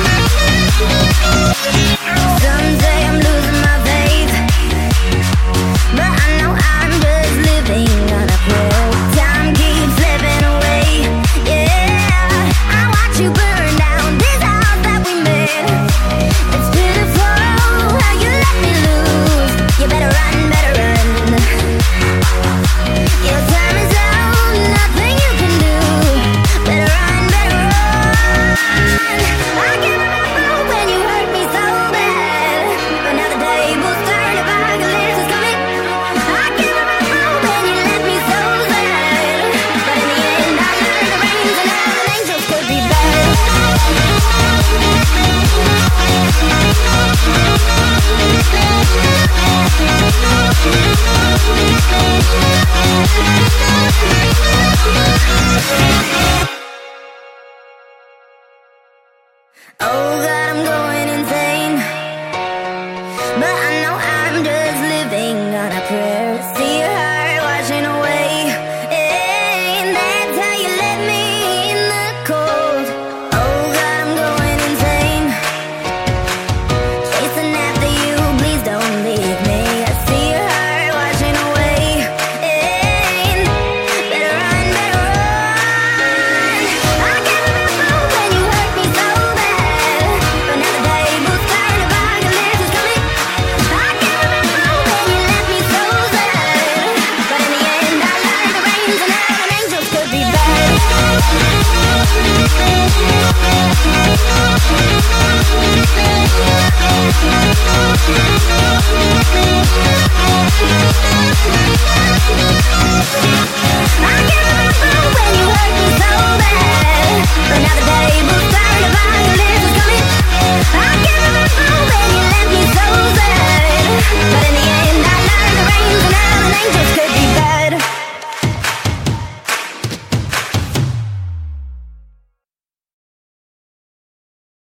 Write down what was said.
Oh God, I'm